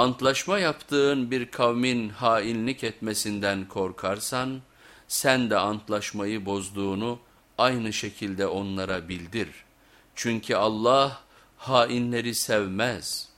Antlaşma yaptığın bir kavmin hainlik etmesinden korkarsan, sen de antlaşmayı bozduğunu aynı şekilde onlara bildir. Çünkü Allah hainleri sevmez.''